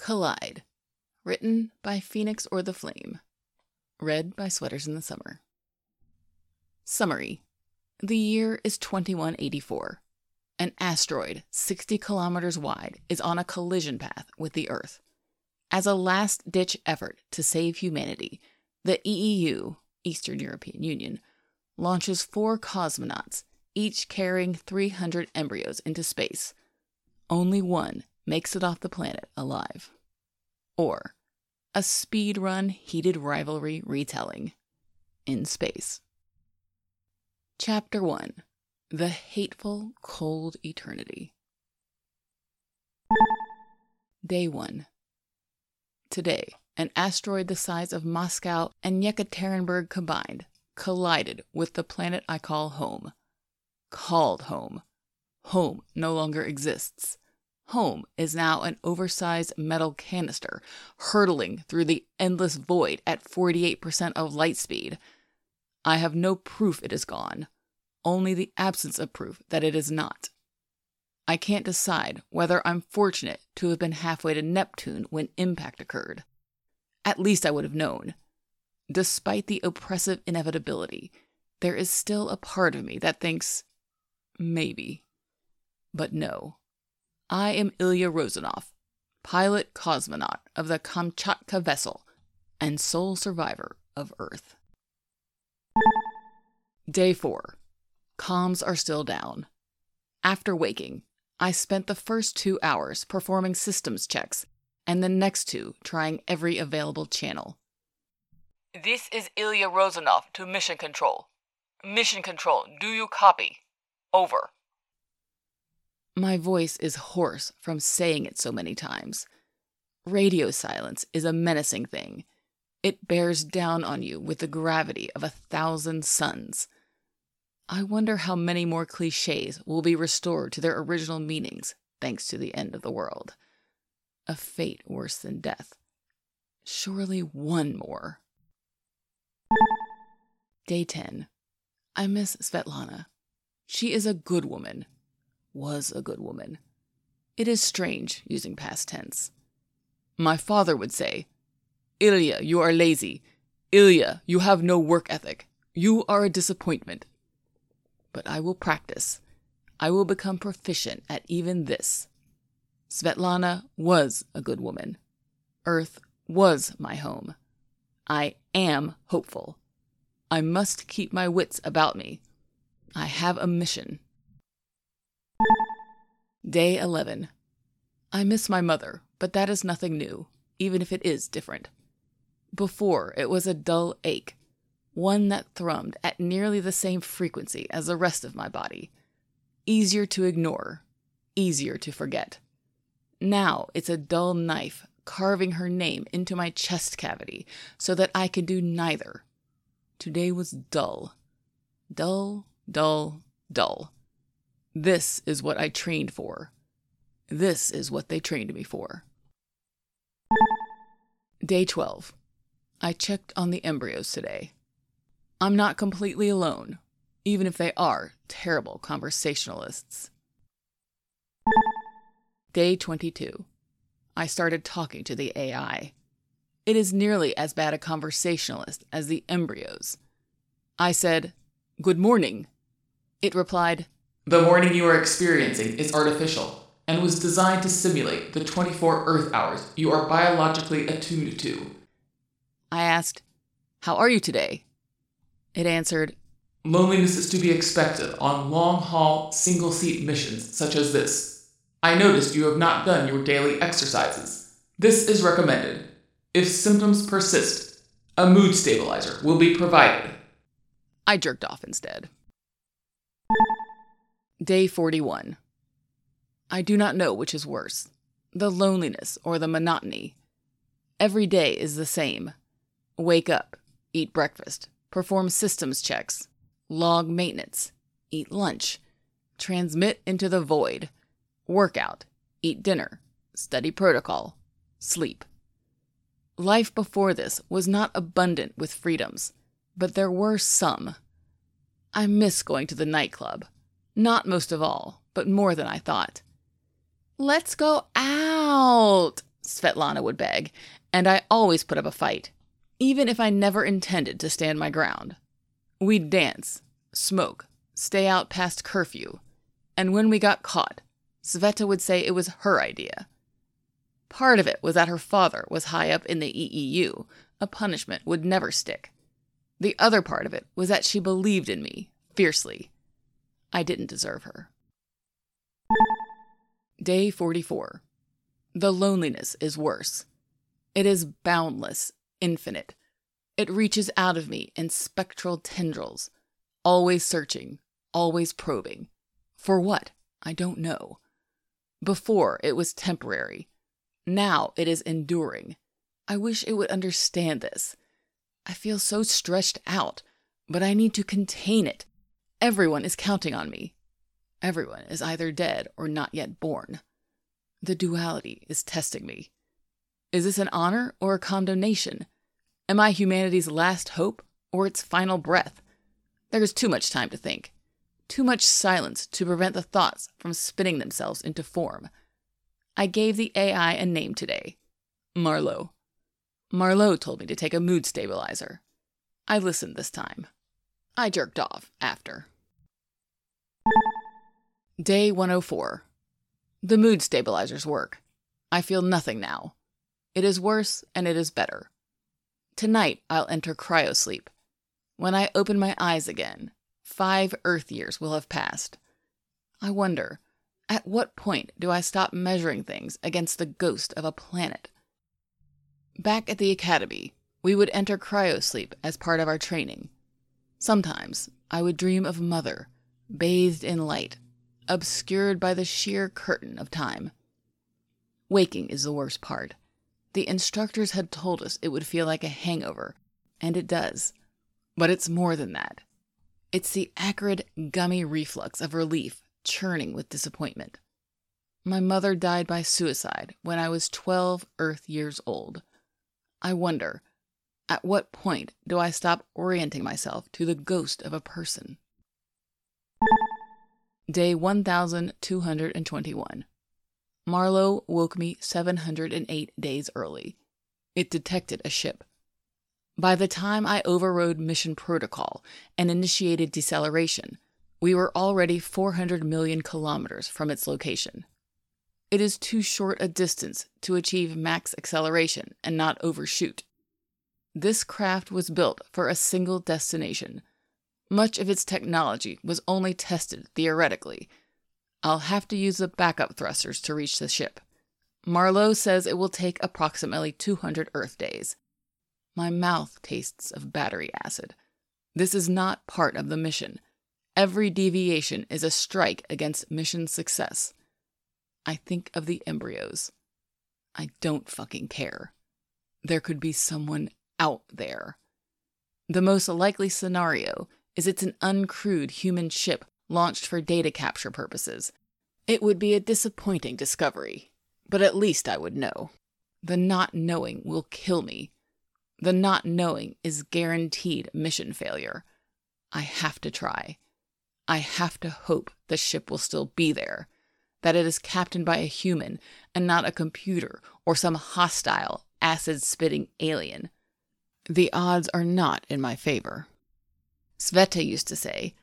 Collide. Written by Phoenix or the Flame. Read by Sweaters in the Summer. Summary The year is 2184. An asteroid 60 kilometers wide is on a collision path with the Earth. As a last ditch effort to save humanity, the EEU, Eastern European Union, launches four cosmonauts, each carrying 300 embryos into space. Only one makes it off the planet alive. Or a speedrun heated rivalry retelling in space. Chapter 1 The Hateful Cold Eternity. Day 1 Today, an asteroid the size of Moscow and Yekaterinburg combined collided with the planet I call home. Called home. Home no longer exists. Home is now an oversized metal canister hurtling through the endless void at 48% of light speed. I have no proof it is gone, only the absence of proof that it is not. I can't decide whether I'm fortunate to have been halfway to Neptune when impact occurred. At least I would have known. Despite the oppressive inevitability, there is still a part of me that thinks, maybe. But no. I am Ilya Rozanov, pilot cosmonaut of the Kamchatka vessel and sole survivor of Earth. Day 4. Comms are still down. After waking, I spent the first two hours performing systems checks and the next two trying every available channel. This is Ilya Rozanov to Mission Control. Mission Control, do you copy? Over. My voice is hoarse from saying it so many times. Radio silence is a menacing thing. It bears down on you with the gravity of a thousand suns. I wonder how many more cliches will be restored to their original meanings thanks to the end of the world. A fate worse than death. Surely one more. Day 10. I miss Svetlana. She is a good woman. Was a good woman. It is strange using past tense. My father would say, Ilya, you are lazy. Ilya, you have no work ethic. You are a disappointment. But I will practice. I will become proficient at even this. Svetlana was a good woman. Earth was my home. I am hopeful. I must keep my wits about me. I have a mission. Day 11. I miss my mother, but that is nothing new, even if it is different. Before, it was a dull ache, one that thrummed at nearly the same frequency as the rest of my body. Easier to ignore, easier to forget. Now it's a dull knife carving her name into my chest cavity so that I can do neither. Today was dull. Dull, dull, dull. This is what I trained for. This is what they trained me for. Day 12. I checked on the embryos today. I'm not completely alone, even if they are terrible conversationalists. Day 22. I started talking to the AI. It is nearly as bad a conversationalist as the embryos. I said, Good morning. It replied, The morning you are experiencing is artificial and was designed to simulate the 24 Earth hours you are biologically attuned to. I asked, How are you today? It answered, Loneliness is to be expected on long haul, single seat missions such as this. I noticed you have not done your daily exercises. This is recommended. If symptoms persist, a mood stabilizer will be provided. I jerked off instead. Day 41. I do not know which is worse the loneliness or the monotony. Every day is the same. Wake up, eat breakfast, perform systems checks, log maintenance, eat lunch, transmit into the void, workout, eat dinner, study protocol, sleep. Life before this was not abundant with freedoms, but there were some. I miss going to the nightclub. Not most of all, but more than I thought. Let's go out, Svetlana would beg, and I always put up a fight, even if I never intended to stand my ground. We'd dance, smoke, stay out past curfew, and when we got caught, Sveta would say it was her idea. Part of it was that her father was high up in the EEU, a punishment would never stick. The other part of it was that she believed in me, fiercely. I didn't deserve her. Day 44. The loneliness is worse. It is boundless, infinite. It reaches out of me in spectral tendrils, always searching, always probing. For what? I don't know. Before, it was temporary. Now it is enduring. I wish it would understand this. I feel so stretched out, but I need to contain it. Everyone is counting on me. Everyone is either dead or not yet born. The duality is testing me. Is this an honor or a condemnation? Am I humanity's last hope or its final breath? There is too much time to think, too much silence to prevent the thoughts from spinning themselves into form. I gave the AI a name today Marlowe. Marlowe told me to take a mood stabilizer. I listened this time. I jerked off after. Day 104. The mood stabilizers work. I feel nothing now. It is worse and it is better. Tonight I'll enter cryosleep. When I open my eyes again, five Earth years will have passed. I wonder, at what point do I stop measuring things against the ghost of a planet? Back at the academy, we would enter cryosleep as part of our training. Sometimes I would dream of Mother, bathed in light, obscured by the sheer curtain of time. Waking is the worst part. The instructors had told us it would feel like a hangover, and it does. But it's more than that. It's the acrid, gummy reflux of relief churning with disappointment. My mother died by suicide when I was 12 Earth years old. I wonder, at what point do I stop orienting myself to the ghost of a person? Day 1221. Marlowe woke me 708 days early. It detected a ship. By the time I overrode mission protocol and initiated deceleration, we were already 400 million kilometers from its location. It is too short a distance to achieve max acceleration and not overshoot. This craft was built for a single destination. Much of its technology was only tested theoretically. I'll have to use the backup thrusters to reach the ship. Marlowe says it will take approximately 200 Earth days. My mouth tastes of battery acid. This is not part of the mission. Every deviation is a strike against mission success. I think of the embryos. I don't fucking care. There could be someone out there. The most likely scenario is it's an uncrewed human ship launched for data capture purposes. It would be a disappointing discovery, but at least I would know. The not knowing will kill me. The not knowing is guaranteed mission failure. I have to try. I have to hope the ship will still be there that it is captained by a human and not a computer or some hostile, acid spitting alien. The odds are not in my favor. Sveta used to say,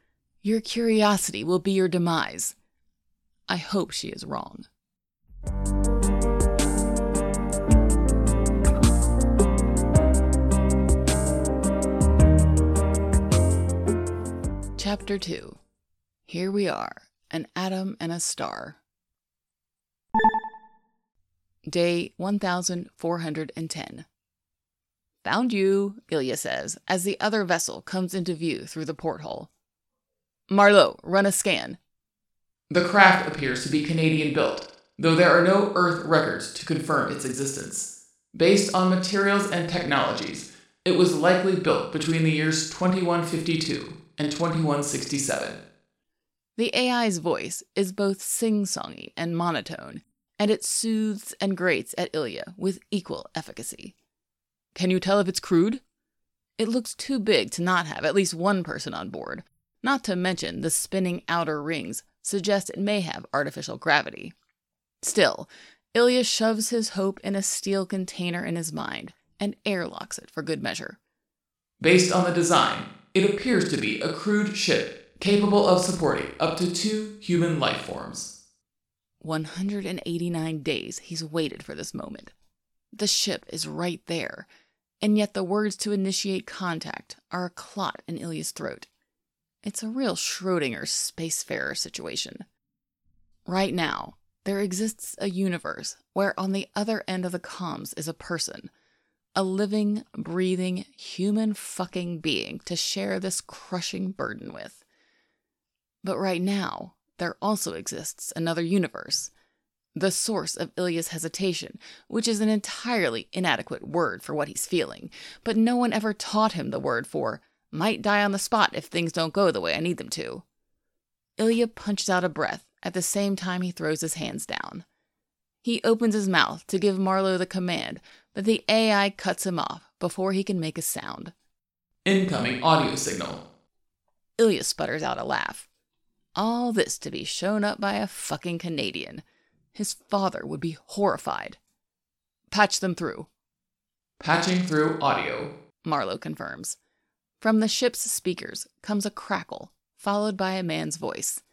Your curiosity will be your demise. I hope she is wrong. Chapter 2 Here we are, an atom and a star. Day 1410. Found you, Ilya says, as the other vessel comes into view through the porthole. Marlowe, run a scan. The craft appears to be Canadian built, though there are no Earth records to confirm its existence. Based on materials and technologies, it was likely built between the years 2152 and 2167. The AI's voice is both sing songy and monotone, and it soothes and grates at Ilya with equal efficacy. Can you tell if it's crewed? It looks too big to not have at least one person on board, not to mention the spinning outer rings suggest it may have artificial gravity. Still, Ilya shoves his hope in a steel container in his mind and airlocks it for good measure. Based on the design, it appears to be a crewed ship capable of supporting up to two human life forms. 189 days he's waited for this moment. The ship is right there, and yet the words to initiate contact are a clot in Ilya's throat. It's a real Schrodinger spacefarer situation. Right now, there exists a universe where on the other end of the comms is a person, a living, breathing, human fucking being to share this crushing burden with. But right now, there also exists another universe, the source of Ilya's hesitation, which is an entirely inadequate word for what he's feeling, but no one ever taught him the word for might die on the spot if things don't go the way I need them to. Ilya punches out a breath at the same time he throws his hands down. He opens his mouth to give Marlowe the command, but the AI cuts him off before he can make a sound. Incoming audio signal. Ilya sputters out a laugh. All this to be shown up by a fucking Canadian. His father would be horrified. Patch them through. Patching through audio. Marlowe confirms. From the ship's speakers comes a crackle, followed by a man's voice.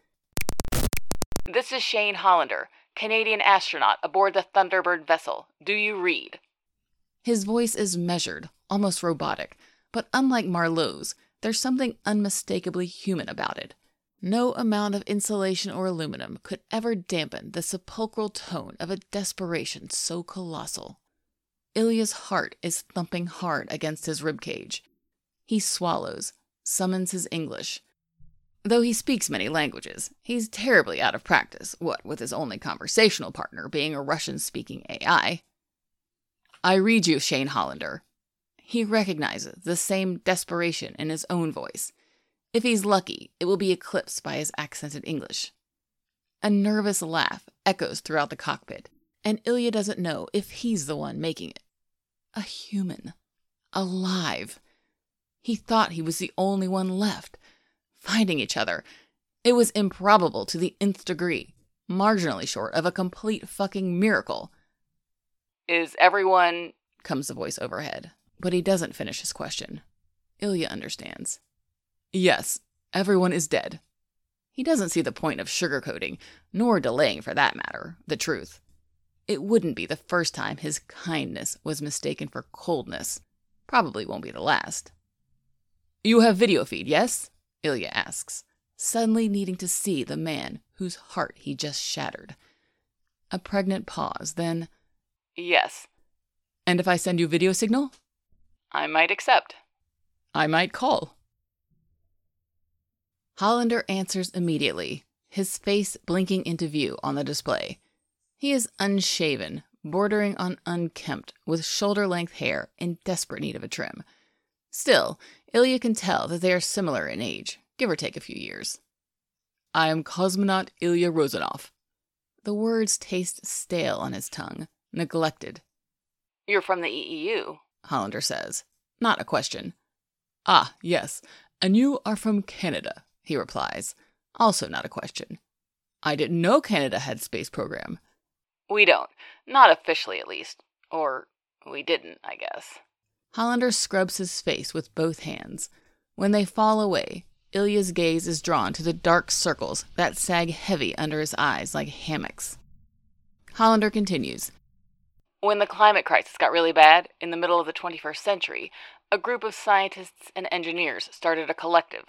This is Shane Hollander, Canadian astronaut aboard the Thunderbird vessel. Do you read? His voice is measured, almost robotic, but unlike Marlowe's, there's something unmistakably human about it. No amount of insulation or aluminum could ever dampen the sepulchral tone of a desperation so colossal. Ilya's heart is thumping hard against his ribcage. He swallows, summons his English, Though he speaks many languages, he's terribly out of practice, what with his only conversational partner being a Russian speaking AI. I read you, Shane Hollander. He recognizes the same desperation in his own voice. If he's lucky, it will be eclipsed by his accented English. A nervous laugh echoes throughout the cockpit, and Ilya doesn't know if he's the one making it. A human. Alive. He thought he was the only one left finding each other. It was improbable to the nth degree, marginally short of a complete fucking miracle. Is everyone. comes the voice overhead, but he doesn't finish his question. Ilya understands. Yes, everyone is dead. He doesn't see the point of sugarcoating, nor delaying for that matter, the truth. It wouldn't be the first time his kindness was mistaken for coldness. Probably won't be the last. You have video feed, yes? Ilya asks, suddenly needing to see the man whose heart he just shattered. A pregnant pause, then, Yes. And if I send you video signal? I might accept. I might call. Hollander answers immediately, his face blinking into view on the display. He is unshaven, bordering on unkempt, with shoulder length hair in desperate need of a trim. Still, Ilya can tell that they are similar in age, give or take a few years. I am cosmonaut Ilya Rozanov. The words taste stale on his tongue, neglected. You're from the EEU, Hollander says. Not a question. Ah, yes, and you are from Canada, he replies. Also not a question. I didn't know Canada had a space program. We don't. Not officially, at least. Or we didn't, I guess. Hollander scrubs his face with both hands. When they fall away, Ilya's gaze is drawn to the dark circles that sag heavy under his eyes like hammocks. Hollander continues. When the climate crisis got really bad, in the middle of the 21st century, a group of scientists and engineers started a collective.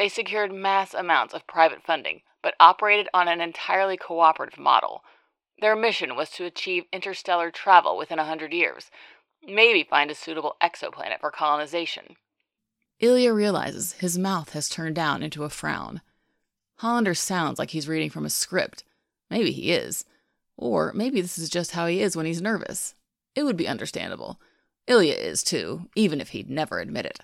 They secured mass amounts of private funding, but operated on an entirely cooperative model. Their mission was to achieve interstellar travel within a hundred years, Maybe find a suitable exoplanet for colonization. Ilya realizes his mouth has turned down into a frown. Hollander sounds like he's reading from a script. Maybe he is. Or maybe this is just how he is when he's nervous. It would be understandable. Ilya is too, even if he'd never admit it.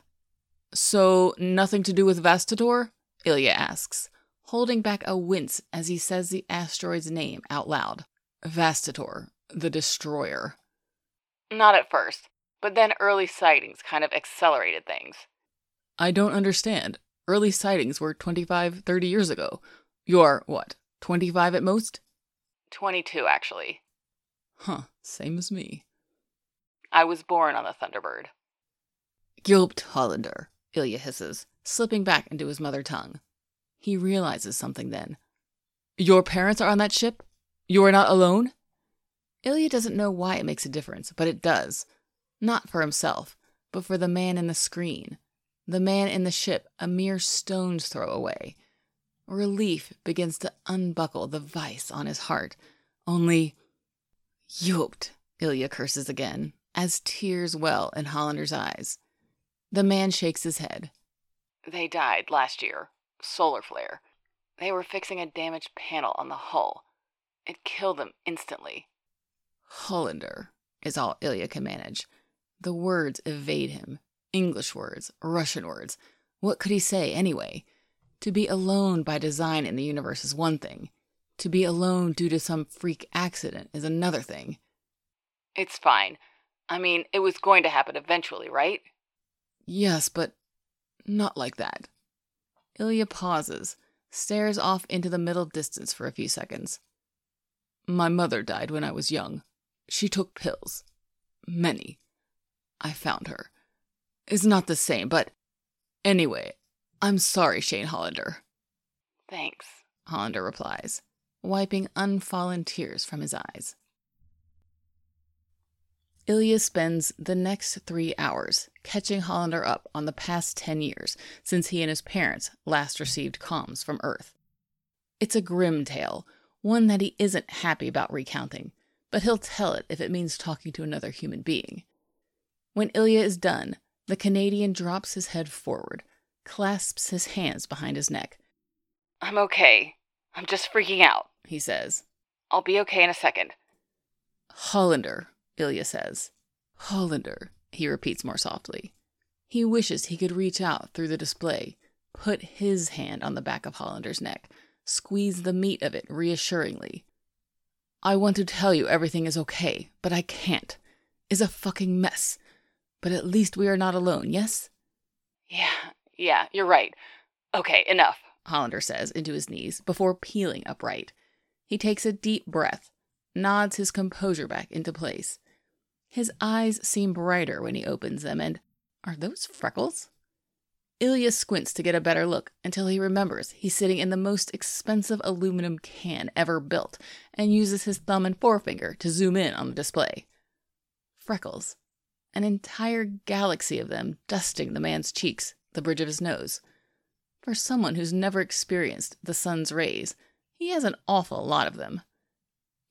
So, nothing to do with Vastator? Ilya asks, holding back a wince as he says the asteroid's name out loud. Vastator, the Destroyer. Not at first, but then early sightings kind of accelerated things. I don't understand. Early sightings were 25, 30 years ago. You're, what, 25 at most? 22, actually. Huh, same as me. I was born on the Thunderbird. Gilpt Hollander, Ilya hisses, slipping back into his mother tongue. He realizes something then. Your parents are on that ship? You are not alone? Ilya doesn't know why it makes a difference, but it does. Not for himself, but for the man in the screen. The man in the ship, a mere stone's throw away. Relief begins to unbuckle the vice on his heart. Only. Yoked, Ilya curses again, as tears well in Hollander's eyes. The man shakes his head. They died last year. Solar flare. They were fixing a damaged panel on the hull. It killed them instantly. Hollander is all Ilya can manage. The words evade him. English words, Russian words. What could he say anyway? To be alone by design in the universe is one thing. To be alone due to some freak accident is another thing. It's fine. I mean, it was going to happen eventually, right? Yes, but not like that. Ilya pauses, stares off into the middle distance for a few seconds. My mother died when I was young. She took pills. Many. I found her. It's not the same, but anyway, I'm sorry, Shane Hollander. Thanks, Hollander replies, wiping unfallen tears from his eyes. Ilya spends the next three hours catching Hollander up on the past 10 years since he and his parents last received comms from Earth. It's a grim tale, one that he isn't happy about recounting, but he'll tell it if it means talking to another human being. When Ilya is done, the Canadian drops his head forward, clasps his hands behind his neck. I'm okay. I'm just freaking out, he says. I'll be okay in a second. Hollander, Ilya says. Hollander, he repeats more softly. He wishes he could reach out through the display, put his hand on the back of Hollander's neck, squeeze the meat of it reassuringly. I want to tell you everything is okay, but I can't. Is a fucking mess. But at least we are not alone, yes? Yeah, yeah, you're right. Okay, enough, Hollander says into his knees before peeling upright. He takes a deep breath, nods his composure back into place. His eyes seem brighter when he opens them, and are those freckles? Ilya squints to get a better look until he remembers he's sitting in the most expensive aluminum can ever built and uses his thumb and forefinger to zoom in on the display. Freckles. An entire galaxy of them dusting the man's cheeks, the bridge of his nose. For someone who's never experienced the sun's rays, he has an awful lot of them.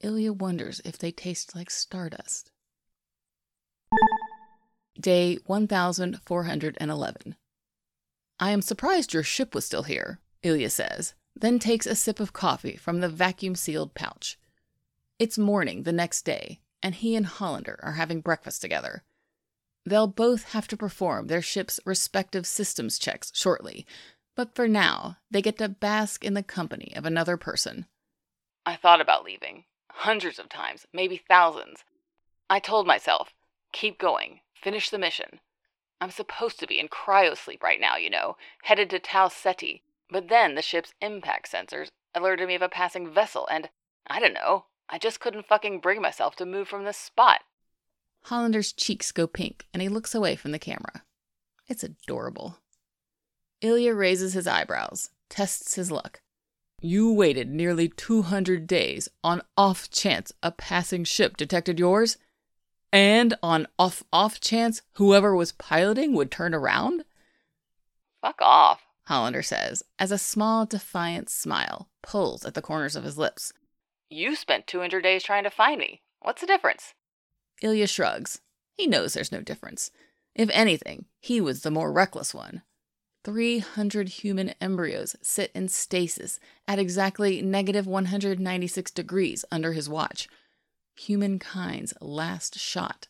Ilya wonders if they taste like stardust. Day 1411. I am surprised your ship was still here, Ilya says, then takes a sip of coffee from the vacuum sealed pouch. It's morning the next day, and he and Hollander are having breakfast together. They'll both have to perform their ship's respective systems checks shortly, but for now, they get to bask in the company of another person. I thought about leaving. Hundreds of times, maybe thousands. I told myself, keep going, finish the mission. I'm supposed to be in cryosleep right now, you know, headed to Tau Ceti, but then the ship's impact sensors alerted me of a passing vessel, and I don't know, I just couldn't fucking bring myself to move from this spot. Hollander's cheeks go pink, and he looks away from the camera. It's adorable. Ilya raises his eyebrows, tests his luck. You waited nearly 200 days on off chance a passing ship detected yours? And on off off chance whoever was piloting would turn around? Fuck off, Hollander says, as a small defiant smile pulls at the corners of his lips. You spent 200 days trying to find me. What's the difference? Ilya shrugs. He knows there's no difference. If anything, he was the more reckless one. 300 human embryos sit in stasis at exactly negative 196 degrees under his watch. Humankind's last shot.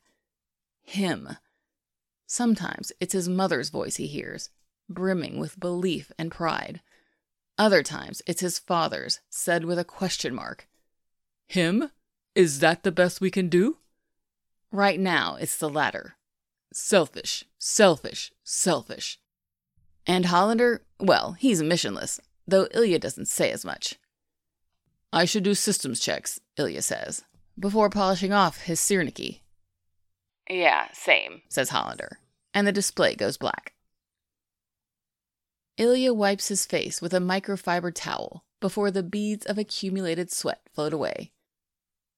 Him. Sometimes it's his mother's voice he hears, brimming with belief and pride. Other times it's his father's, said with a question mark. Him? Is that the best we can do? Right now, it's the latter. Selfish, selfish, selfish. And Hollander, well, he's missionless, though Ilya doesn't say as much. I should do systems checks, Ilya says. Before polishing off his Syrniki, Yeah, same. says Hollander, and the display goes black. Ilya wipes his face with a microfiber towel before the beads of accumulated sweat float away.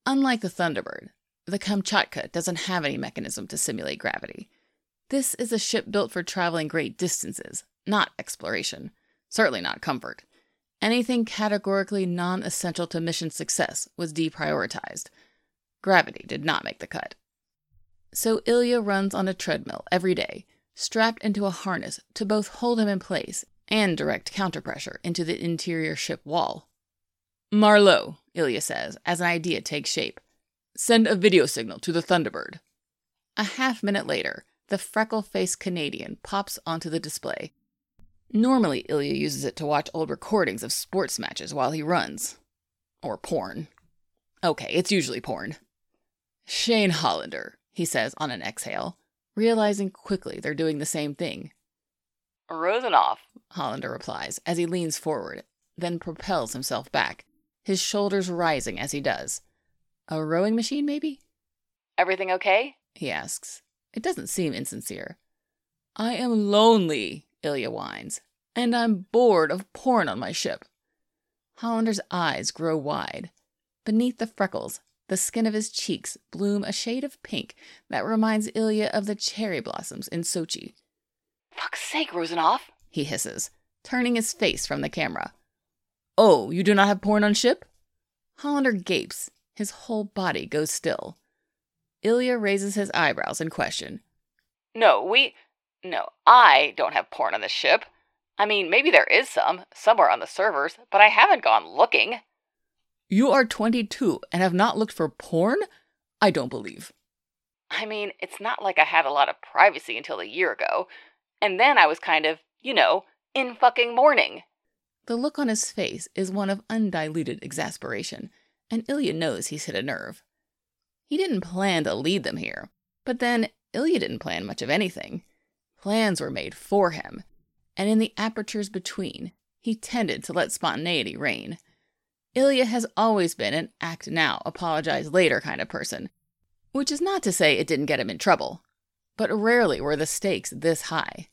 Unlike the Thunderbird, the Kamchatka doesn't have any mechanism to simulate gravity. This is a ship built for traveling great distances, not exploration, certainly not comfort. Anything categorically non essential to mission success was deprioritized. Gravity did not make the cut. So Ilya runs on a treadmill every day, strapped into a harness to both hold him in place and direct counterpressure into the interior ship wall. Marlowe, Ilya says, as an idea takes shape. Send a video signal to the Thunderbird. A half minute later, the freckle faced Canadian pops onto the display. Normally, Ilya uses it to watch old recordings of sports matches while he runs. Or porn. Okay, it's usually porn. Shane Hollander, he says on an exhale, realizing quickly they're doing the same thing. Rozanov. Hollander replies as he leans forward, then propels himself back, his shoulders rising as he does. A rowing machine, maybe? Everything okay? he asks. It doesn't seem insincere. I am lonely, Ilya whines, and I'm bored of porn on my ship. Hollander's eyes grow wide. Beneath the freckles, the skin of his cheeks bloom a shade of pink that reminds Ilya of the cherry blossoms in Sochi. Fuck's sake, Rozanov. He hisses, turning his face from the camera. Oh, you do not have porn on ship? Hollander gapes. His whole body goes still. Ilya raises his eyebrows in question. No, we. No, I don't have porn on the ship. I mean, maybe there is some, somewhere on the servers, but I haven't gone looking. You are 22 and have not looked for porn? I don't believe. I mean, it's not like I had a lot of privacy until a year ago. And then I was kind of, you know, in fucking mourning. The look on his face is one of undiluted exasperation, and Ilya knows he's hit a nerve. He didn't plan to lead them here, but then Ilya didn't plan much of anything. Plans were made for him, and in the apertures between, he tended to let spontaneity reign. Ilya has always been an act now, apologize later kind of person, which is not to say it didn't get him in trouble, but rarely were the stakes this high.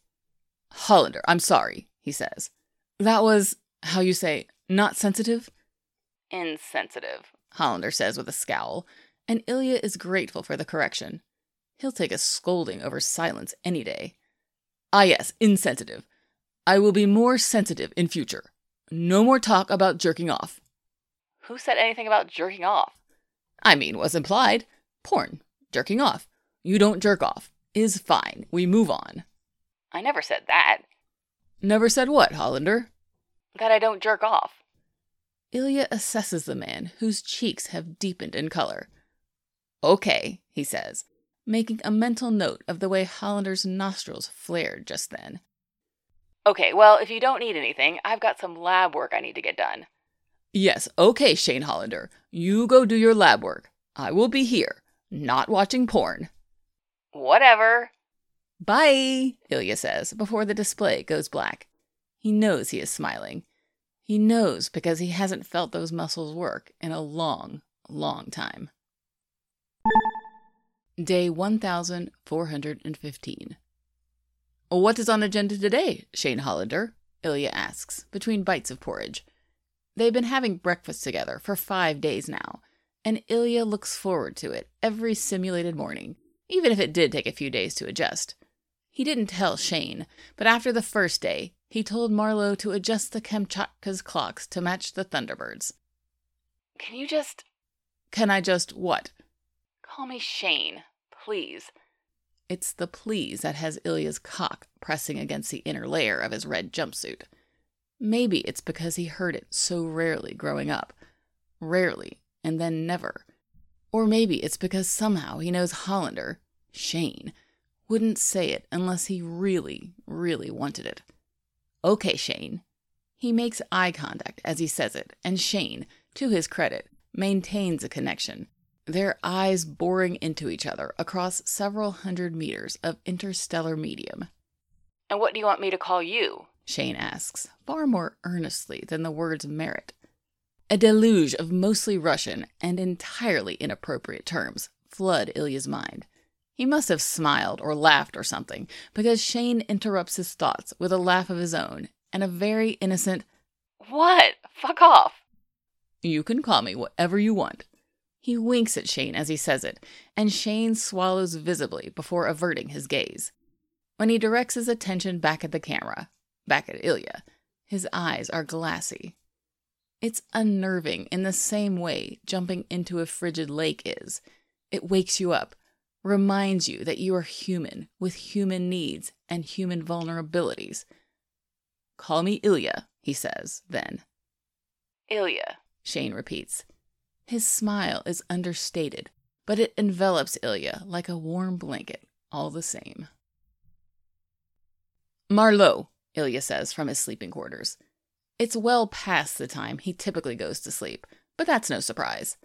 Hollander, I'm sorry, he says. That was, how you say, not sensitive? Insensitive. Hollander says with a scowl, and Ilya is grateful for the correction. He'll take a scolding over silence any day. Ah, yes, insensitive. I will be more sensitive in future. No more talk about jerking off. Who said anything about jerking off? I mean, was implied. Porn. Jerking off. You don't jerk off. Is fine. We move on. I never said that. Never said what, Hollander? That I don't jerk off. Ilya assesses the man, whose cheeks have deepened in color. Okay, he says, making a mental note of the way Hollander's nostrils flared just then. Okay, well, if you don't need anything, I've got some lab work I need to get done. Yes, okay, Shane Hollander. You go do your lab work. I will be here, not watching porn. Whatever. Bye, Ilya says before the display goes black. He knows he is smiling. He knows because he hasn't felt those muscles work in a long, long time. Day 1415. What is on agenda today, Shane Hollander? Ilya asks, between bites of porridge. They've been having breakfast together for five days now, and Ilya looks forward to it every simulated morning, even if it did take a few days to adjust. He didn't tell Shane, but after the first day, he told Marlowe to adjust the Kamchatka's clocks to match the Thunderbird's. Can you just Can I just what? call me Shane, please? It's the please that has Ilya's cock pressing against the inner layer of his red jumpsuit. Maybe it's because he heard it so rarely growing up. Rarely, and then never. Or maybe it's because somehow he knows Hollander, Shane, wouldn't say it unless he really, really wanted it. Okay, Shane. He makes eye contact as he says it, and Shane, to his credit, maintains a connection, their eyes boring into each other across several hundred meters of interstellar medium. And what do you want me to call you? Shane asks, far more earnestly than the words merit. A deluge of mostly Russian and entirely inappropriate terms flood Ilya's mind. He must have smiled or laughed or something, because Shane interrupts his thoughts with a laugh of his own and a very innocent, What? Fuck off. You can call me whatever you want. He winks at Shane as he says it, and Shane swallows visibly before averting his gaze. When he directs his attention back at the camera, back at Ilya, his eyes are glassy. It's unnerving in the same way jumping into a frigid lake is. It wakes you up, reminds you that you are human with human needs and human vulnerabilities. Call me Ilya, he says, then. Ilya. Shane repeats. His smile is understated, but it envelops Ilya like a warm blanket, all the same. Marlowe, Ilya says from his sleeping quarters. It's well past the time he typically goes to sleep, but that's no surprise.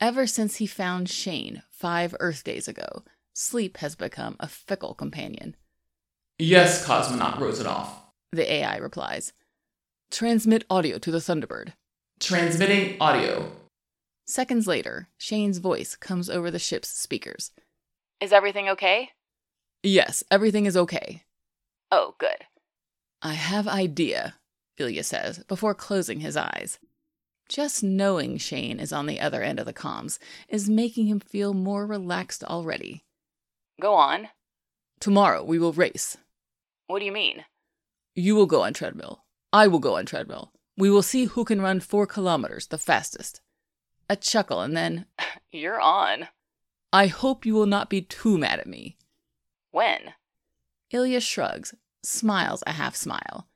Ever since he found Shane five Earth days ago, sleep has become a fickle companion. Yes, Cosmonaut Rozanov. The AI replies. Transmit audio to the Thunderbird. Transmitting audio. Seconds later, Shane's voice comes over the ship's speakers. Is everything okay? Yes, everything is okay. Oh, good. I have idea, Ilya says before closing his eyes. Just knowing Shane is on the other end of the comms is making him feel more relaxed already. Go on. Tomorrow we will race. What do you mean? You will go on treadmill. I will go on treadmill. We will see who can run four kilometers the fastest. A chuckle and then, You're on. I hope you will not be too mad at me. When? Ilya shrugs, smiles a half smile.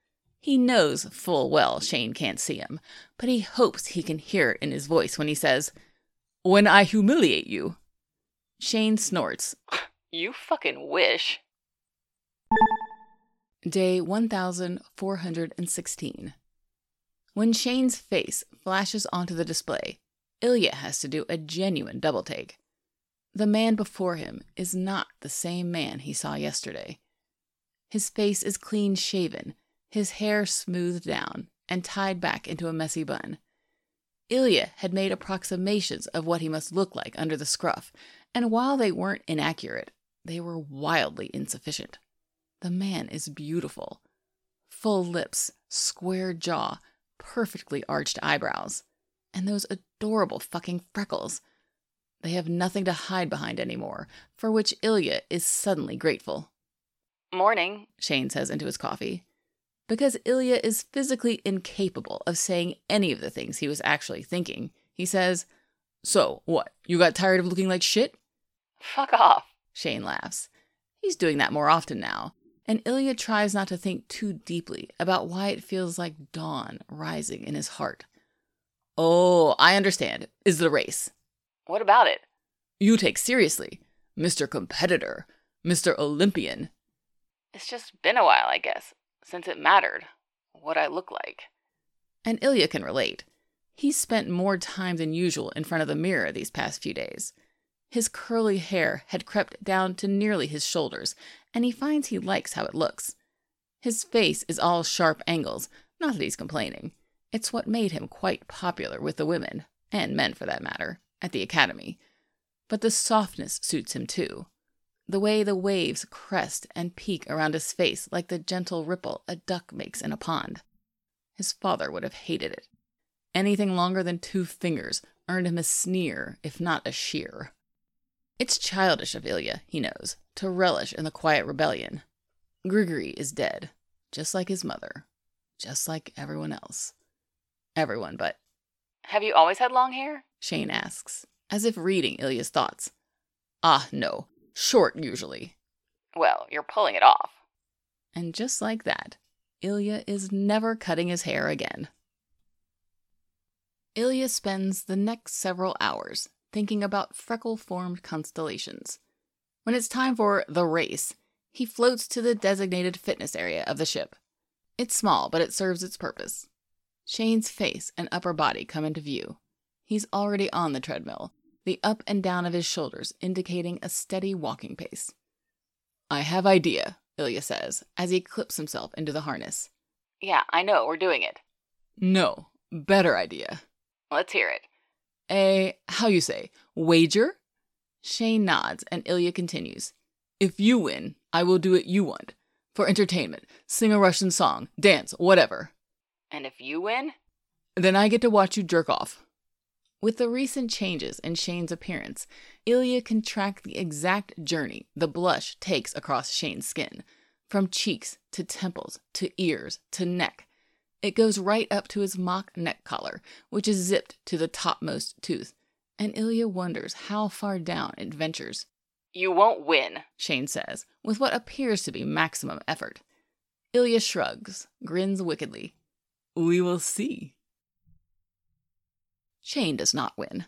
He knows full well Shane can't see him, but he hopes he can hear it in his voice when he says, When I humiliate you. Shane snorts. You fucking wish. Day 1416. When Shane's face flashes onto the display, Ilya has to do a genuine double take. The man before him is not the same man he saw yesterday. His face is clean shaven, his hair smoothed down and tied back into a messy bun. Ilya had made approximations of what he must look like under the scruff, and while they weren't inaccurate, they were wildly insufficient. The man is beautiful. Full lips, square jaw, perfectly arched eyebrows, and those adorable fucking freckles. They have nothing to hide behind anymore, for which Ilya is suddenly grateful. Morning. Shane says into his coffee. Because Ilya is physically incapable of saying any of the things he was actually thinking, he says, So, what? You got tired of looking like shit? Fuck off. Shane laughs. He's doing that more often now, and Ilya tries not to think too deeply about why it feels like dawn rising in his heart. Oh, I understand. Is the race. What about it? You take seriously. Mr. Competitor. Mr. Olympian. It's just been a while, I guess, since it mattered what I look like. And Ilya can relate. He's spent more time than usual in front of the mirror these past few days. His curly hair had crept down to nearly his shoulders, and he finds he likes how it looks. His face is all sharp angles, not that he's complaining. It's what made him quite popular with the women, and men for that matter, at the academy. But the softness suits him too. The way the waves crest and peak around his face like the gentle ripple a duck makes in a pond. His father would have hated it. Anything longer than two fingers earned him a sneer, if not a shear. It's childish of Ilya, he knows, to relish in the quiet rebellion. Grigory is dead, just like his mother, just like everyone else. Everyone but. Have you always had long hair? Shane asks, as if reading Ilya's thoughts. Ah, no. Short, usually. Well, you're pulling it off. And just like that, Ilya is never cutting his hair again. Ilya spends the next several hours thinking about freckle formed constellations. When it's time for the race, he floats to the designated fitness area of the ship. It's small, but it serves its purpose. Shane's face and upper body come into view. He's already on the treadmill, the up and down of his shoulders indicating a steady walking pace. I have idea, Ilya says, as he clips himself into the harness. Yeah, I know, we're doing it. No, better idea. Let's hear it. A, how you say, wager? Shane nods, and Ilya continues. If you win, I will do what you want. For entertainment, sing a Russian song, dance, whatever. And if you win? Then I get to watch you jerk off. With the recent changes in Shane's appearance, Ilya can track the exact journey the blush takes across Shane's skin, from cheeks to temples to ears to neck. It goes right up to his mock neck collar, which is zipped to the topmost tooth, and Ilya wonders how far down it ventures. You won't win, Shane says, with what appears to be maximum effort. Ilya shrugs, grins wickedly. We will see. Shane does not win.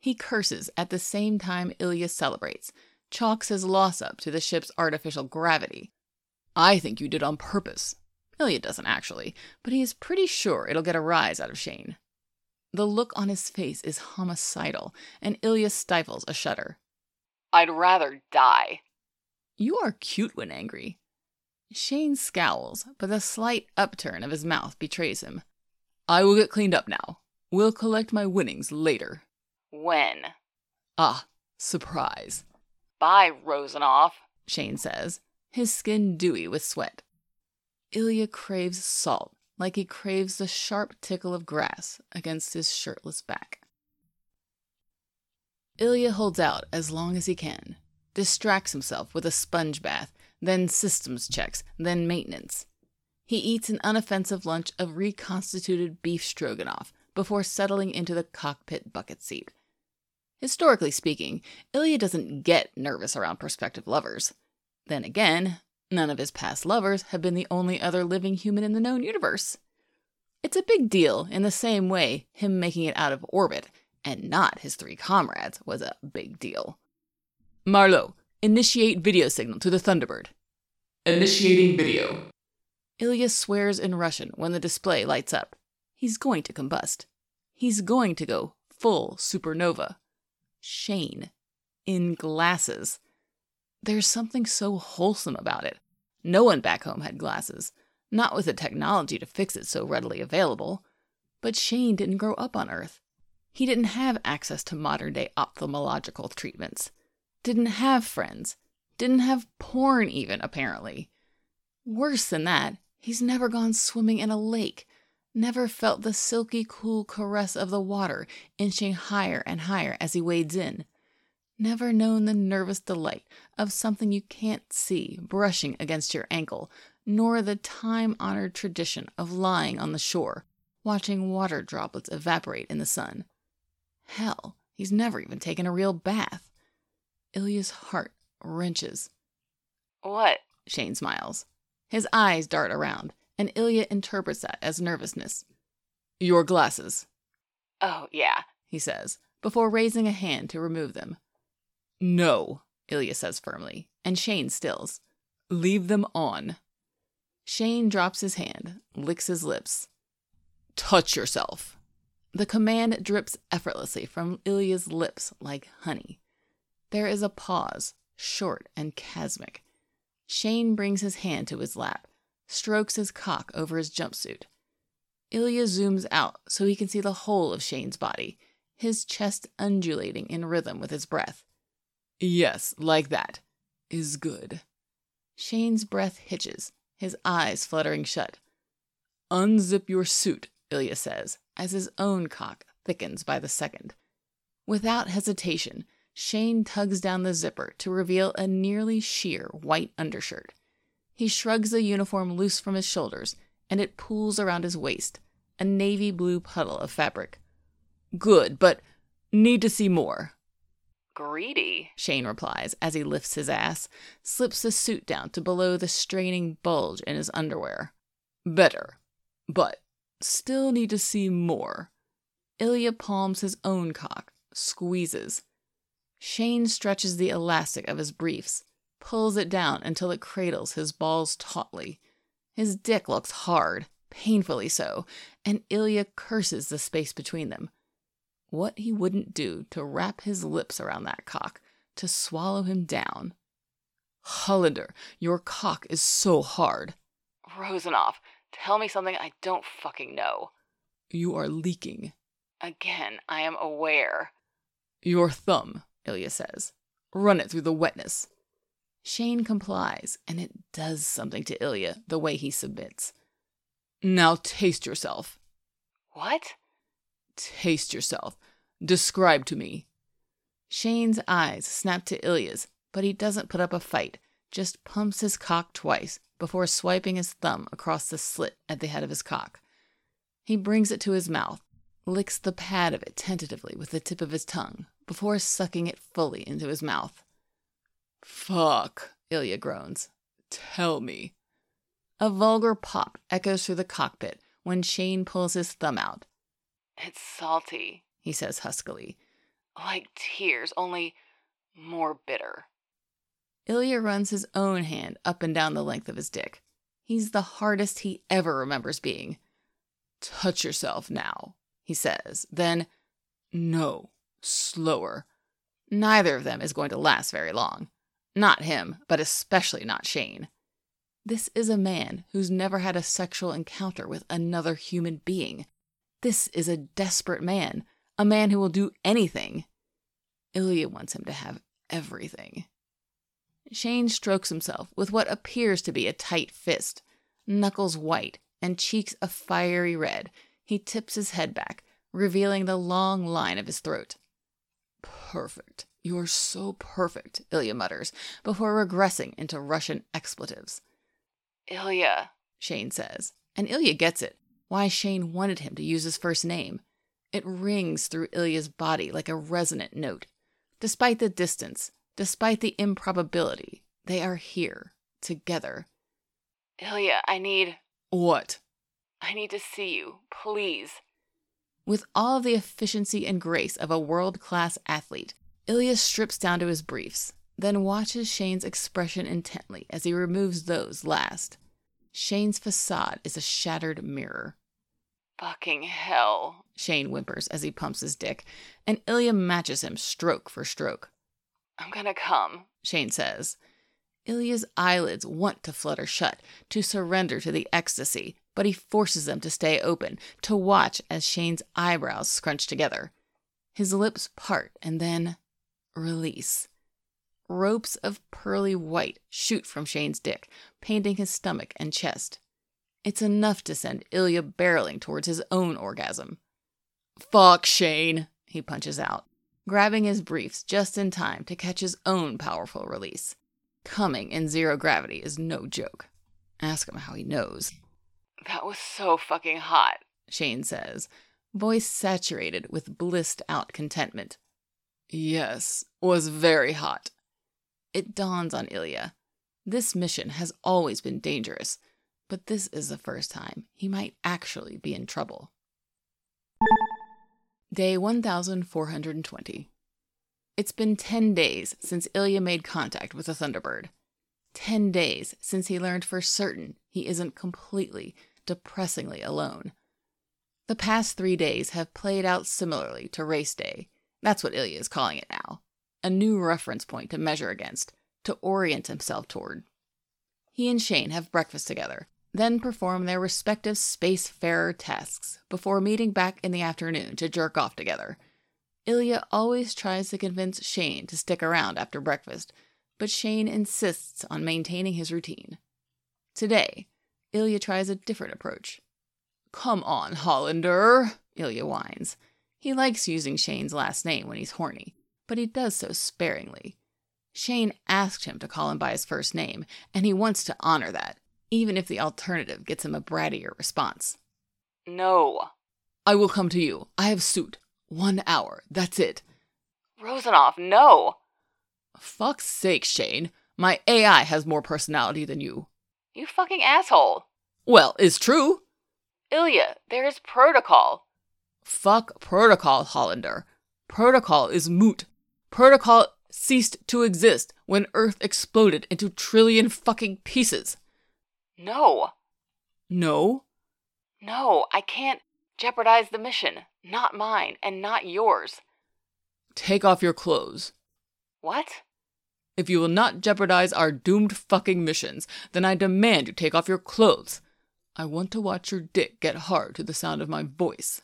He curses at the same time Ilya celebrates, chalks his loss up to the ship's artificial gravity. I think you did on purpose. Ilya doesn't actually, but he is pretty sure it'll get a rise out of Shane. The look on his face is homicidal, and Ilya stifles a shudder. I'd rather die. You are cute when angry. Shane scowls, but the slight upturn of his mouth betrays him. I will get cleaned up now. We'll collect my winnings later. When? Ah, surprise. Bye, Rozanov, Shane says, his skin dewy with sweat. Ilya craves salt like he craves the sharp tickle of grass against his shirtless back. Ilya holds out as long as he can, distracts himself with a sponge bath, then systems checks, then maintenance. He eats an unoffensive lunch of reconstituted beef stroganoff before settling into the cockpit bucket seat. Historically speaking, Ilya doesn't get nervous around prospective lovers. Then again, none of his past lovers have been the only other living human in the known universe. It's a big deal in the same way him making it out of orbit and not his three comrades was a big deal. Marlowe, initiate video signal to the Thunderbird. Initiating video. Ilya swears in Russian when the display lights up. He's going to combust. He's going to go full supernova. Shane. In glasses. There's something so wholesome about it. No one back home had glasses, not with the technology to fix it so readily available. But Shane didn't grow up on Earth. He didn't have access to modern day ophthalmological treatments, didn't have friends, didn't have porn, even, apparently. Worse than that, he's never gone swimming in a lake, never felt the silky, cool caress of the water inching higher and higher as he wades in, never known the nervous delight of something you can't see brushing against your ankle, nor the time honored tradition of lying on the shore, watching water droplets evaporate in the sun. Hell, he's never even taken a real bath. Ilya's heart wrenches. What? Shane smiles. His eyes dart around, and Ilya interprets that as nervousness. Your glasses. Oh, yeah, he says, before raising a hand to remove them. No, Ilya says firmly, and Shane stills. Leave them on. Shane drops his hand, licks his lips. Touch yourself. The command drips effortlessly from Ilya's lips like honey. There is a pause, short and chasmic. Shane brings his hand to his lap, strokes his cock over his jumpsuit. Ilya zooms out so he can see the whole of Shane's body, his chest undulating in rhythm with his breath. Yes, like that. Is good. Shane's breath hitches, his eyes fluttering shut. Unzip your suit, Ilya says, as his own cock thickens by the second. Without hesitation, Shane tugs down the zipper to reveal a nearly sheer white undershirt. He shrugs the uniform loose from his shoulders, and it pools around his waist, a navy blue puddle of fabric. Good, but need to see more. Greedy, Shane replies as he lifts his ass, slips the suit down to below the straining bulge in his underwear. Better, but still need to see more. Ilya palms his own cock, squeezes. Shane stretches the elastic of his briefs, pulls it down until it cradles his balls tautly. His dick looks hard, painfully so, and Ilya curses the space between them. What he wouldn't do to wrap his lips around that cock, to swallow him down. Hollander, your cock is so hard. Rozanov, tell me something I don't fucking know. You are leaking. Again, I am aware. Your thumb, Ilya says. Run it through the wetness. Shane complies, and it does something to Ilya the way he submits. Now taste yourself. What? Taste yourself. Describe to me. Shane's eyes snap to Ilya's, but he doesn't put up a fight, just pumps his cock twice before swiping his thumb across the slit at the head of his cock. He brings it to his mouth, licks the pad of it tentatively with the tip of his tongue before sucking it fully into his mouth. Fuck, Ilya groans. Tell me. A vulgar pop echoes through the cockpit when Shane pulls his thumb out. It's salty, he says huskily. Like tears, only more bitter. Ilya runs his own hand up and down the length of his dick. He's the hardest he ever remembers being. Touch yourself now, he says. Then, no, slower. Neither of them is going to last very long. Not him, but especially not Shane. This is a man who's never had a sexual encounter with another human being. This is a desperate man, a man who will do anything. Ilya wants him to have everything. Shane strokes himself with what appears to be a tight fist, knuckles white and cheeks a fiery red. He tips his head back, revealing the long line of his throat. Perfect. You're so perfect, Ilya mutters, before regressing into Russian expletives. Ilya, Shane says, and Ilya gets it why Shane wanted him to use his first name. It rings through Ilya's body like a resonant note. Despite the distance, despite the improbability, they are here, together. Ilya, I need. What? I need to see you, please. With all the efficiency and grace of a world class athlete, Ilya strips down to his briefs, then watches Shane's expression intently as he removes those last. Shane's facade is a shattered mirror. Fucking hell, Shane whimpers as he pumps his dick, and Ilya matches him stroke for stroke. I'm gonna come, Shane says. Ilya's eyelids want to flutter shut, to surrender to the ecstasy, but he forces them to stay open, to watch as Shane's eyebrows scrunch together. His lips part and then release. Ropes of pearly white shoot from Shane's dick, painting his stomach and chest. It's enough to send Ilya barreling towards his own orgasm. Fuck Shane, he punches out, grabbing his briefs just in time to catch his own powerful release. Coming in zero gravity is no joke. Ask him how he knows. That was so fucking hot, Shane says, voice saturated with blissed out contentment. Yes, was very hot. It dawns on Ilya. This mission has always been dangerous, but this is the first time he might actually be in trouble. Day 1420. It's been 10 days since Ilya made contact with the Thunderbird. 10 days since he learned for certain he isn't completely, depressingly alone. The past three days have played out similarly to race day. That's what Ilya is calling it now. A new reference point to measure against, to orient himself toward. He and Shane have breakfast together, then perform their respective spacefarer tasks before meeting back in the afternoon to jerk off together. Ilya always tries to convince Shane to stick around after breakfast, but Shane insists on maintaining his routine. Today, Ilya tries a different approach. Come on, Hollander, Ilya whines. He likes using Shane's last name when he's horny, but he does so sparingly. Shane asked him to call him by his first name, and he wants to honor that, even if the alternative gets him a brattier response. No. I will come to you. I have suit. One hour. That's it. Rozanov, no. Fuck's sake, Shane. My AI has more personality than you. You fucking asshole. Well, it's true. Ilya, there is protocol. Fuck protocol, Hollander. Protocol is moot. Protocol ceased to exist when Earth exploded into trillion fucking pieces. No. No? No, I can't jeopardize the mission. Not mine, and not yours. Take off your clothes. What? If you will not jeopardize our doomed fucking missions, then I demand you take off your clothes. I want to watch your dick get hard to the sound of my voice.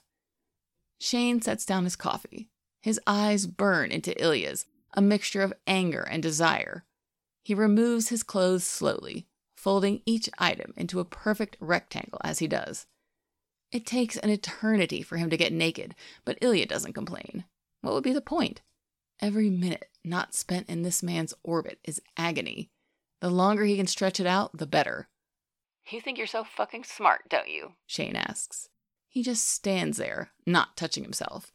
Shane sets down his coffee. His eyes burn into Ilya's, a mixture of anger and desire. He removes his clothes slowly, folding each item into a perfect rectangle as he does. It takes an eternity for him to get naked, but Ilya doesn't complain. What would be the point? Every minute not spent in this man's orbit is agony. The longer he can stretch it out, the better. You think you're so fucking smart, don't you? Shane asks. He just stands there, not touching himself.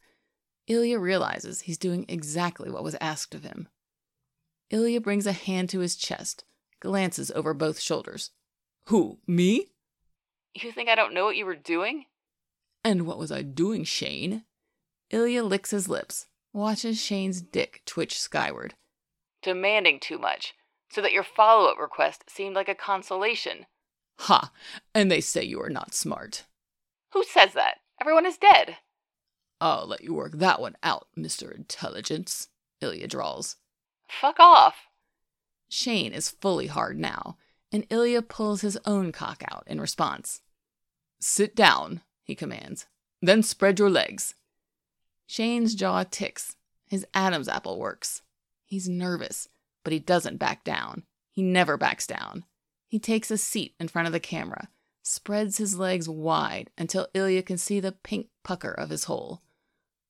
Ilya realizes he's doing exactly what was asked of him. Ilya brings a hand to his chest, glances over both shoulders. Who, me? You think I don't know what you were doing? And what was I doing, Shane? Ilya licks his lips, watches Shane's dick twitch skyward. Demanding too much, so that your follow up request seemed like a consolation. Ha! And they say you are not smart. Who says that? Everyone is dead. I'll let you work that one out, Mr. Intelligence, Ilya drawls. Fuck off. Shane is fully hard now, and Ilya pulls his own cock out in response. Sit down, he commands. Then spread your legs. Shane's jaw ticks. His Adam's apple works. He's nervous, but he doesn't back down. He never backs down. He takes a seat in front of the camera, spreads his legs wide until Ilya can see the pink pucker of his hole.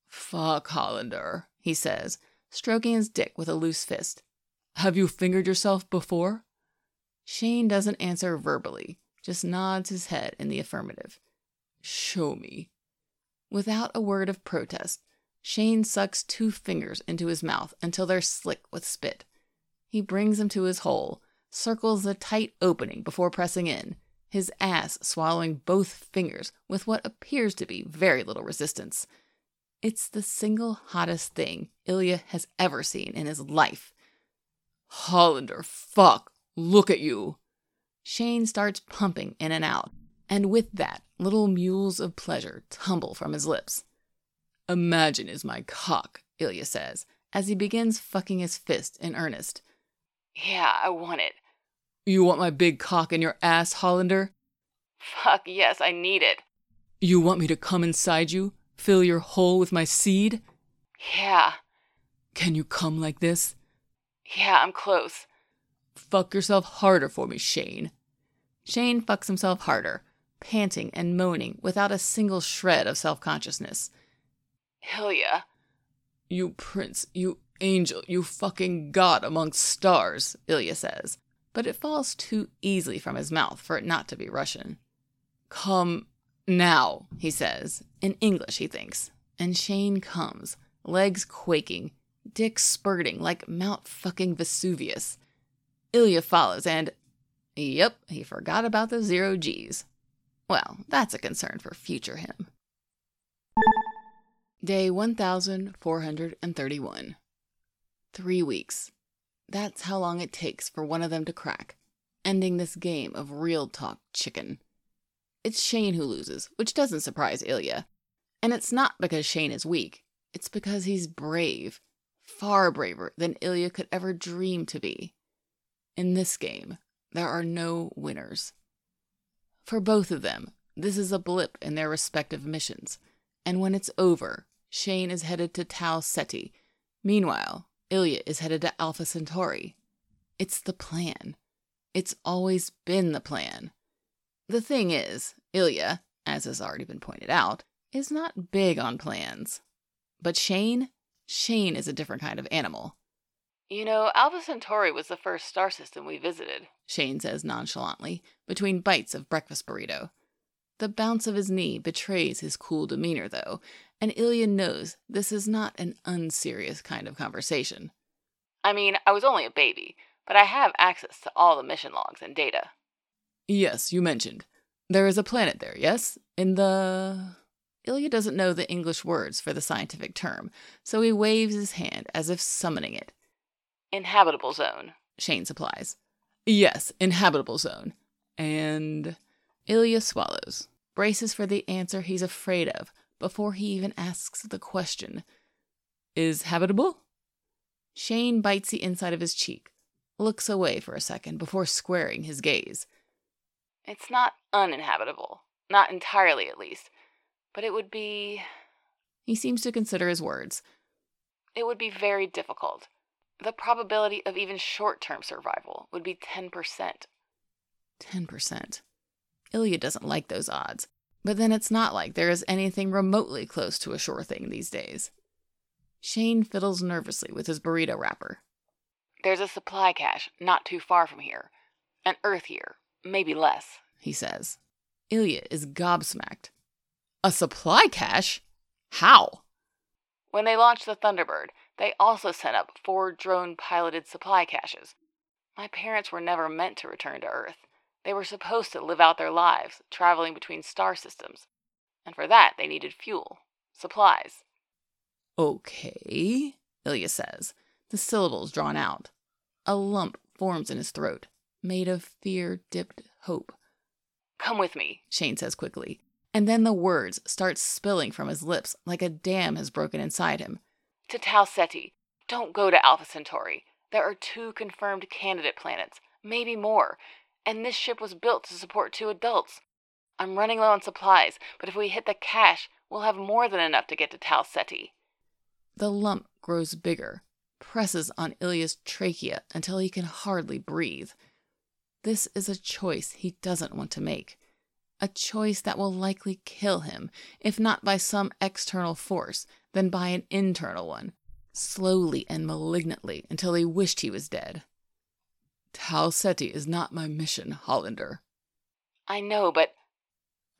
Fuck, Hollander, he says, stroking his dick with a loose fist. Have you fingered yourself before? Shane doesn't answer verbally, just nods his head in the affirmative. Show me. Without a word of protest, Shane sucks two fingers into his mouth until they're slick with spit. He brings them to his hole, circles the tight opening before pressing in, his ass swallowing both fingers with what appears to be very little resistance. It's the single hottest thing Ilya has ever seen in his life. Hollander, fuck, look at you. Shane starts pumping in and out, and with that, little mewls of pleasure tumble from his lips. Imagine is my cock, Ilya says, as he begins fucking his fist in earnest. Yeah, I want it. You want my big cock in your ass, Hollander? Fuck yes, I need it. You want me to come inside you, Fill your hole with my seed? Yeah. Can you come like this? Yeah, I'm close. Fuck yourself harder for me, Shane. Shane fucks himself harder, panting and moaning without a single shred of self consciousness. Ilya. You prince, you angel, you fucking god amongst stars, Ilya says, but it falls too easily from his mouth for it not to be Russian. Come now, he says, in English, he thinks. And Shane comes, legs quaking, dick spurting like Mount fucking Vesuvius. Ilya follows, and yep, he forgot about the zero G's. Well, that's a concern for future him. Day 1431. Three weeks. That's how long it takes for one of them to crack, ending this game of real talk chicken. It's Shane who loses, which doesn't surprise Ilya. And it's not because Shane is weak, it's because he's brave, far braver than Ilya could ever dream to be. In this game, there are no winners. For both of them, this is a blip in their respective missions, and when it's over, Shane is headed to Tau Ceti. Meanwhile, Ilya is headed to Alpha Centauri. It's the plan. It's always been the plan. The thing is, Ilya, as has already been pointed out, is not big on plans. But Shane? Shane is a different kind of animal. You know, Alpha Centauri was the first star system we visited, Shane says nonchalantly, between bites of breakfast burrito. The bounce of his knee betrays his cool demeanor, though, and Ilya knows this is not an unserious kind of conversation. I mean, I was only a baby, but I have access to all the mission logs and data. Yes, you mentioned. There is a planet there, yes? In the. Ilya doesn't know the English words for the scientific term, so he waves his hand as if summoning it. Inhabitable zone, Shane supplies. Yes, inhabitable zone. And. Ilya swallows, braces for the answer he's afraid of before he even asks the question. Is habitable? Shane bites the inside of his cheek, looks away for a second before squaring his gaze. It's not uninhabitable. Not entirely, at least. But it would be. He seems to consider his words. It would be very difficult. The probability of even short term survival would be 10%. 10%. Ilya doesn't like those odds, but then it's not like there is anything remotely close to a sure thing these days. Shane fiddles nervously with his burrito wrapper. There's a supply cache not too far from here. An Earth year, maybe less, he says. Ilya is gobsmacked. A supply cache? How? When they launched the Thunderbird, they also sent up four drone piloted supply caches. My parents were never meant to return to Earth. They were supposed to live out their lives, traveling between star systems. And for that, they needed fuel, supplies. Okay, Ilya says, the syllables drawn out. A lump forms in his throat, made of fear dipped hope. Come with me, Shane says quickly, and then the words start spilling from his lips like a dam has broken inside him. To Tau Ceti. Don't go to Alpha Centauri. There are two confirmed candidate planets, maybe more, and this ship was built to support two adults. I'm running low on supplies, but if we hit the cache, we'll have more than enough to get to Tau Ceti. The lump grows bigger, presses on Ilya's trachea until he can hardly breathe. This is a choice he doesn't want to make. A choice that will likely kill him, if not by some external force, then by an internal one, slowly and malignantly until he wished he was dead. Tau Ceti is not my mission, Hollander. I know, but.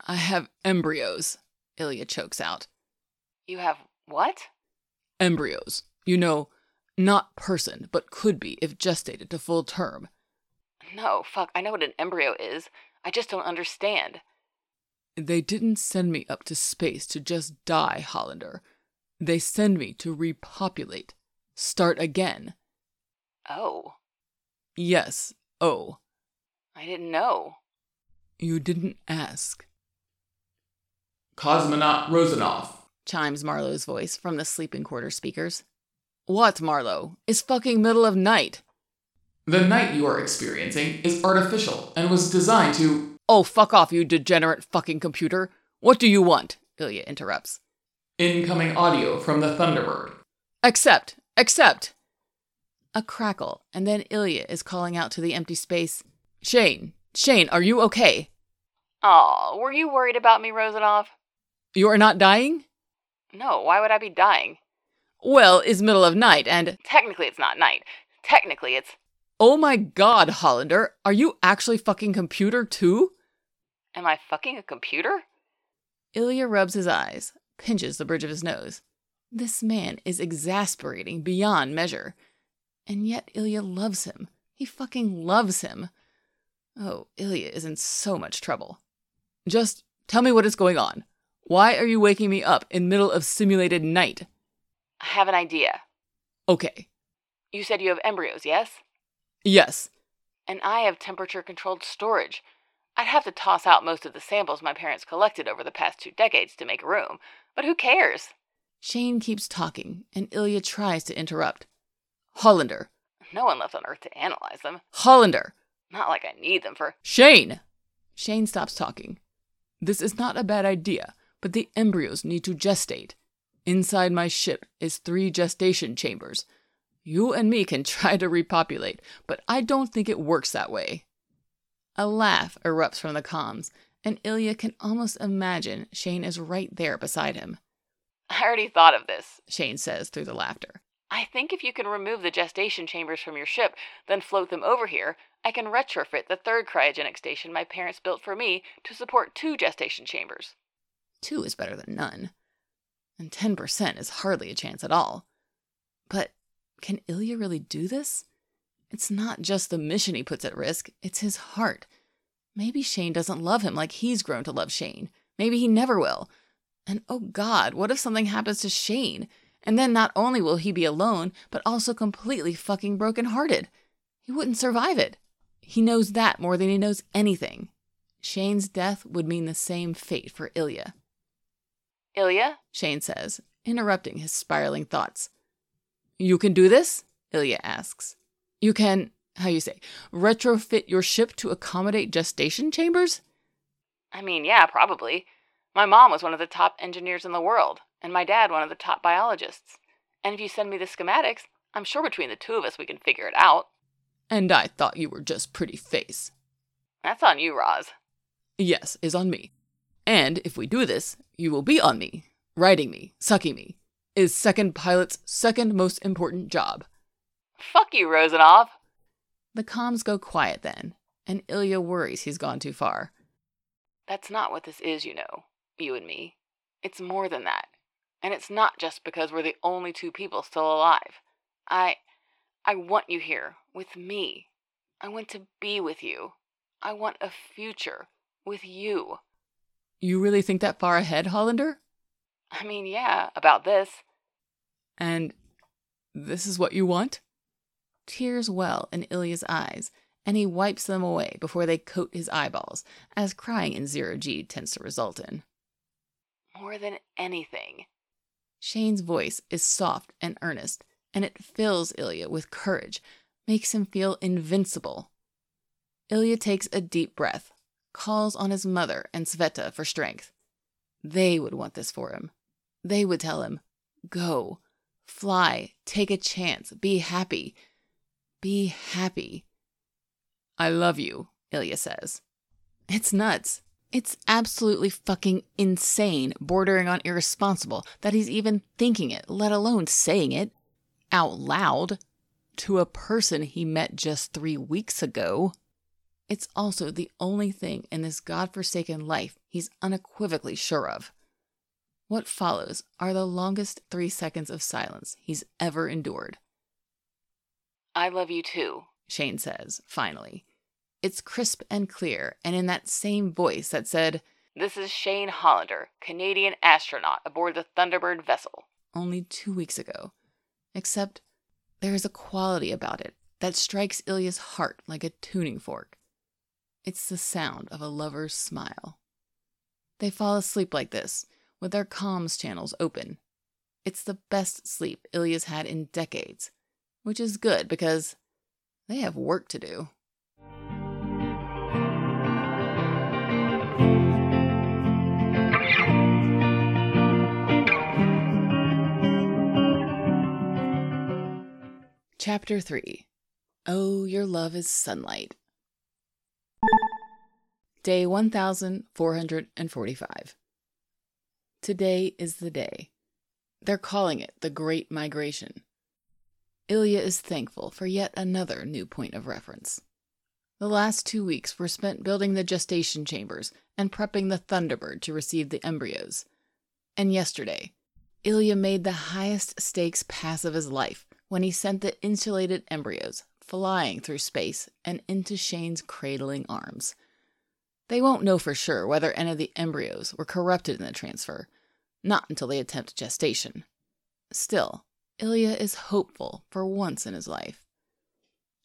I have embryos, Ilya chokes out. You have what? Embryos. You know, not person, but could be if gestated to full term. No, fuck, I know what an embryo is. I just don't understand. They didn't send me up to space to just die, Hollander. They send me to repopulate, start again. Oh. Yes, oh. I didn't know. You didn't ask. Cosmonaut Rozanov, chimes Marlowe's voice from the sleeping quarter speakers. What, Marlowe? It's fucking middle of night. The night you are experiencing is artificial and was designed to. Oh, fuck off, you degenerate fucking computer. What do you want? Ilya interrupts. Incoming audio from the Thunderbird. Accept! Accept! A crackle, and then Ilya is calling out to the empty space Shane! Shane, are you okay? Aw, were you worried about me, Rozanov? You are not dying? No, why would I be dying? Well, it's middle of night, and. Technically, it's not night. Technically, it's. Oh my god, Hollander, are you actually fucking computer too? Am I fucking a computer? Ilya rubs his eyes, pinches the bridge of his nose. This man is exasperating beyond measure. And yet Ilya loves him. He fucking loves him. Oh, Ilya is in so much trouble. Just tell me what is going on. Why are you waking me up in middle of simulated night? I have an idea. Okay. You said you have embryos, yes? Yes. And I have temperature controlled storage. I'd have to toss out most of the samples my parents collected over the past two decades to make room, but who cares? Shane keeps talking, and Ilya tries to interrupt. Hollander. No one left on Earth to analyze them. Hollander. Not like I need them for. Shane! Shane stops talking. This is not a bad idea, but the embryos need to gestate. Inside my ship is three gestation chambers. You and me can try to repopulate, but I don't think it works that way. A laugh erupts from the comms, and Ilya can almost imagine Shane is right there beside him. I already thought of this, Shane says through the laughter. I think if you can remove the gestation chambers from your ship, then float them over here, I can retrofit the third cryogenic station my parents built for me to support two gestation chambers. Two is better than none. And 10% is hardly a chance at all. But can Ilya really do this? It's not just the mission he puts at risk, it's his heart. Maybe Shane doesn't love him like he's grown to love Shane. Maybe he never will. And oh God, what if something happens to Shane? And then not only will he be alone, but also completely fucking brokenhearted. He wouldn't survive it. He knows that more than he knows anything. Shane's death would mean the same fate for Ilya. Ilya? Shane says, interrupting his spiraling thoughts. You can do this? Ilya asks. You can, how you say, retrofit your ship to accommodate gestation chambers? I mean, yeah, probably. My mom was one of the top engineers in the world. And my dad one of the top biologists. And if you send me the schematics, I'm sure between the two of us we can figure it out. And I thought you were just pretty face. That's on you, Roz. Yes, is on me. And if we do this, you will be on me, riding me, sucking me. Is second pilot's second most important job. Fuck you, Rozanov. The comms go quiet then, and Ilya worries he's gone too far. That's not what this is, you know, you and me. It's more than that. And it's not just because we're the only two people still alive. I. I want you here, with me. I want to be with you. I want a future with you. You really think that far ahead, Hollander? I mean, yeah, about this. And this is what you want? Tears well in Ilya's eyes, and he wipes them away before they coat his eyeballs, as crying in zero G tends to result in. More than anything. Shane's voice is soft and earnest, and it fills Ilya with courage, makes him feel invincible. Ilya takes a deep breath, calls on his mother and Sveta for strength. They would want this for him. They would tell him, Go, fly, take a chance, be happy. Be happy. I love you, Ilya says. It's nuts. It's absolutely fucking insane, bordering on irresponsible, that he's even thinking it, let alone saying it out loud to a person he met just three weeks ago. It's also the only thing in this godforsaken life he's unequivocally sure of. What follows are the longest three seconds of silence he's ever endured. I love you too, Shane says, finally. It's crisp and clear, and in that same voice that said, This is Shane Hollander, Canadian astronaut aboard the Thunderbird vessel. Only two weeks ago. Except there is a quality about it that strikes Ilya's heart like a tuning fork. It's the sound of a lover's smile. They fall asleep like this, with their comms channels open. It's the best sleep Ilya's had in decades, which is good because they have work to do. Chapter 3 Oh, Your Love is Sunlight. Day 1445. Today is the day. They're calling it the Great Migration. Ilya is thankful for yet another new point of reference. The last two weeks were spent building the gestation chambers and prepping the Thunderbird to receive the embryos. And yesterday, Ilya made the highest stakes pass of his life when he sent the insulated embryos flying through space and into Shane's cradling arms. They won't know for sure whether any of the embryos were corrupted in the transfer, not until they attempt gestation. Still, Ilya is hopeful for once in his life.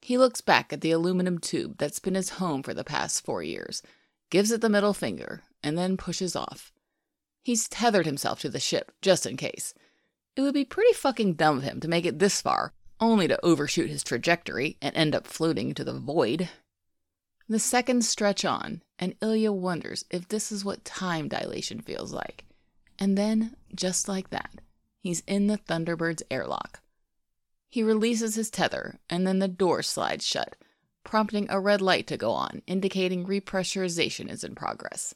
He looks back at the aluminum tube that's been his home for the past four years, gives it the middle finger, and then pushes off. He's tethered himself to the ship just in case. It would be pretty fucking dumb of him to make it this far, only to overshoot his trajectory and end up floating into the void. The seconds stretch on, and Ilya wonders if this is what time dilation feels like. And then, just like that, he's in the Thunderbird's airlock. He releases his tether, and then the door slides shut, prompting a red light to go on, indicating repressurization is in progress.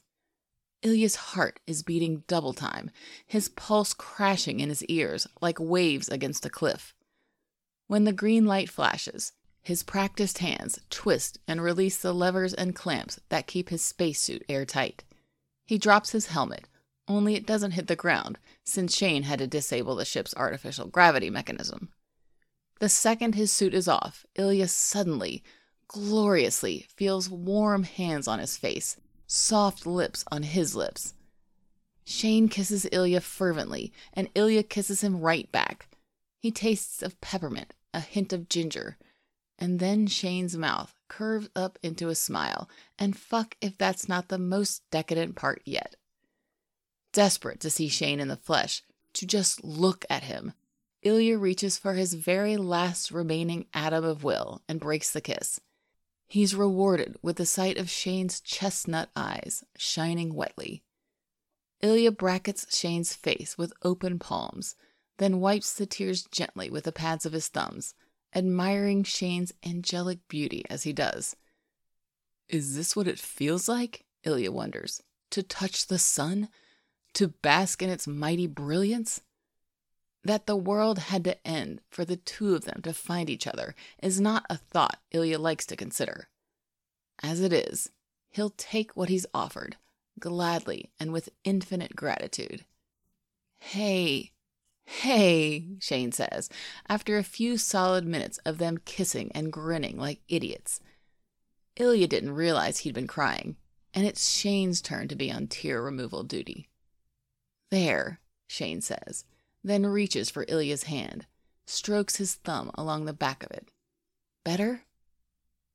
Ilya's heart is beating double time, his pulse crashing in his ears like waves against a cliff. When the green light flashes, his practiced hands twist and release the levers and clamps that keep his spacesuit airtight. He drops his helmet, only it doesn't hit the ground, since Shane had to disable the ship's artificial gravity mechanism. The second his suit is off, Ilya suddenly, gloriously, feels warm hands on his face, soft lips on his lips. Shane kisses Ilya fervently, and Ilya kisses him right back. He tastes of peppermint, a hint of ginger, and then Shane's mouth curves up into a smile, and fuck if that's not the most decadent part yet. Desperate to see Shane in the flesh, to just look at him, Ilya reaches for his very last remaining atom of will and breaks the kiss. He's rewarded with the sight of Shane's chestnut eyes shining wetly. Ilya brackets Shane's face with open palms, then wipes the tears gently with the pads of his thumbs, admiring Shane's angelic beauty as he does. Is this what it feels like? Ilya wonders. To touch the sun? To bask in its mighty brilliance? That the world had to end for the two of them to find each other is not a thought Ilya likes to consider. As it is, he'll take what he's offered, gladly and with infinite gratitude. Hey, hey, Shane says, after a few solid minutes of them kissing and grinning like idiots. Ilya didn't realize he'd been crying, and it's Shane's turn to be on tear removal duty. There, Shane says, then reaches for Ilya's hand, strokes his thumb along the back of it. Better?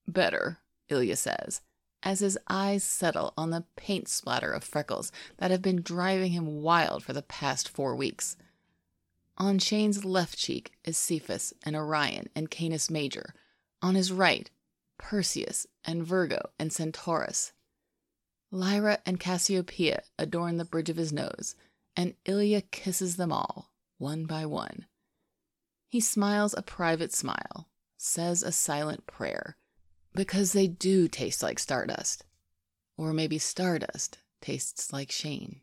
Better, Ilya says, as his eyes settle on the paint splatter of freckles that have been driving him wild for the past four weeks. On Shane's left cheek is Cepheus and Orion and Canis Major. On his right, Perseus and Virgo and Centaurus. Lyra and Cassiopeia adorn the bridge of his nose, and Ilya kisses them all, one by one. He smiles a private smile, says a silent prayer, because they do taste like stardust. Or maybe stardust tastes like Shane.